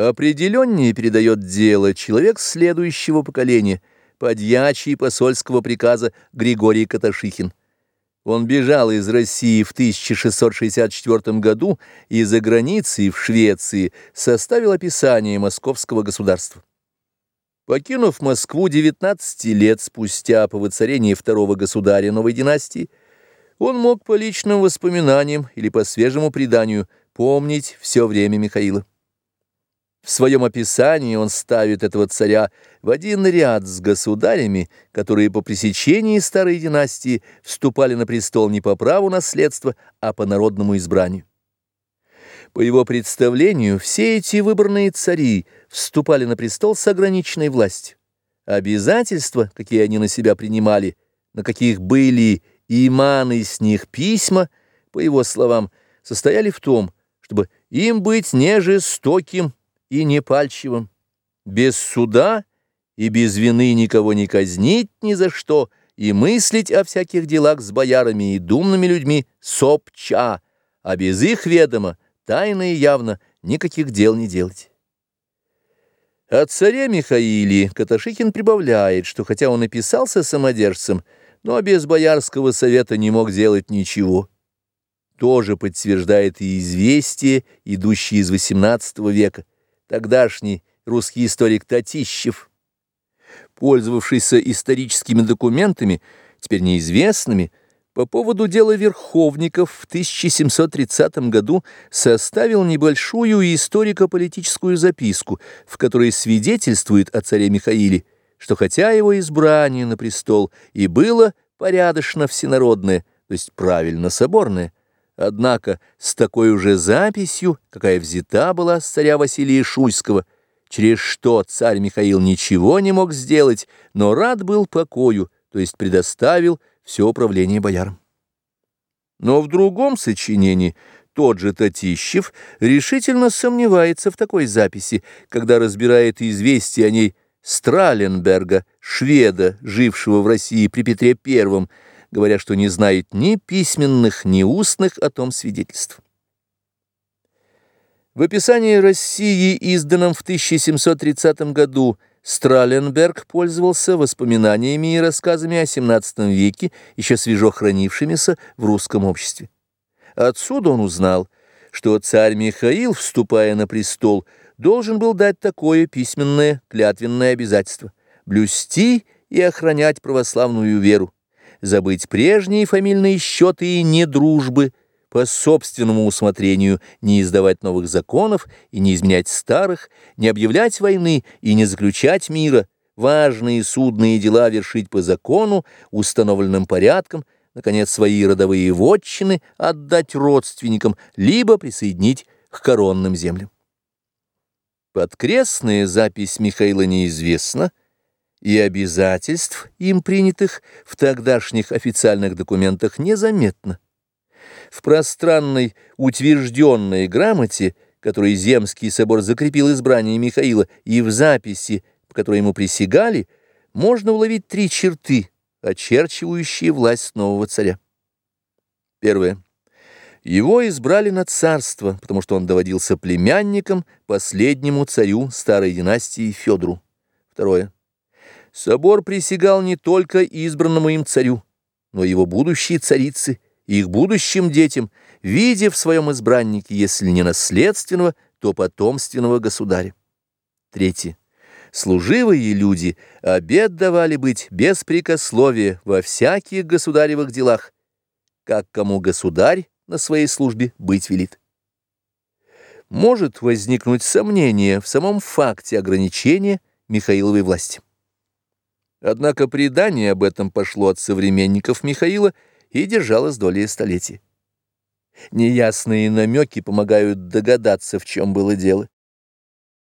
Определеннее передает дело человек следующего поколения, подьячий посольского приказа Григорий Каташихин. Он бежал из России в 1664 году и за границей в Швеции составил описание московского государства. Покинув Москву 19 лет спустя по воцарении второго государя новой династии, он мог по личным воспоминаниям или по свежему преданию помнить все время Михаила. В своем описании он ставит этого царя в один ряд с государями, которые по пресечении старой династии вступали на престол не по праву наследства, а по народному избранию. По его представлению, все эти выборные цари вступали на престол с ограниченной властью. Обязательства, какие они на себя принимали, на каких были иманы с них письма, по его словам, состояли в том, чтобы им быть не жестоким, и непальчивым, без суда и без вины никого не казнить ни за что, и мыслить о всяких делах с боярами и думными людьми сопча, а без их ведома, тайно и явно, никаких дел не делать. О царе Михаиле Каташихин прибавляет, что хотя он и писался самодержцем, но без боярского совета не мог делать ничего. Тоже подтверждает и известие, идущее из XVIII века, тогдашний русский историк Татищев, пользовавшийся историческими документами, теперь неизвестными, по поводу дела Верховников в 1730 году составил небольшую историко-политическую записку, в которой свидетельствует о царе Михаиле, что хотя его избрание на престол и было порядочно всенародное, то есть правильно соборное, Однако с такой уже записью, какая взята была с царя Василия Шуйского, через что царь Михаил ничего не мог сделать, но рад был покою, то есть предоставил все управление боярам. Но в другом сочинении тот же Татищев решительно сомневается в такой записи, когда разбирает известие о ней Страленберга, шведа, жившего в России при Петре I, говоря, что не знает ни письменных, ни устных о том свидетельств. В описании России, изданном в 1730 году, Страленберг пользовался воспоминаниями и рассказами о XVII веке, еще свежо хранившимися в русском обществе. Отсюда он узнал, что царь Михаил, вступая на престол, должен был дать такое письменное клятвенное обязательство – блюсти и охранять православную веру забыть прежние фамильные счеты и недружбы, по собственному усмотрению не издавать новых законов и не изменять старых, не объявлять войны и не заключать мира, важные судные дела вершить по закону, установленным порядком, наконец, свои родовые вотчины отдать родственникам, либо присоединить к коронным землям. Подкрестная запись Михаила неизвестна, и обязательств, им принятых в тогдашних официальных документах, незаметно. В пространной утвержденной грамоте, которой Земский собор закрепил избрание Михаила, и в записи, по которой ему присягали, можно уловить три черты, очерчивающие власть нового царя. Первое. Его избрали на царство, потому что он доводился племянником последнему царю старой династии Федору. Второе. Собор присягал не только избранному им царю, но его будущей царице и их будущим детям, видя в своем избраннике, если не наследственного, то потомственного государя. Третье. Служивые люди обет давали быть беспрекословие во всяких государевых делах, как кому государь на своей службе быть велит. Может возникнуть сомнение в самом факте ограничения Михаиловой власти. Однако предание об этом пошло от современников Михаила и держалось долей столетий. Неясные намеки помогают догадаться, в чем было дело.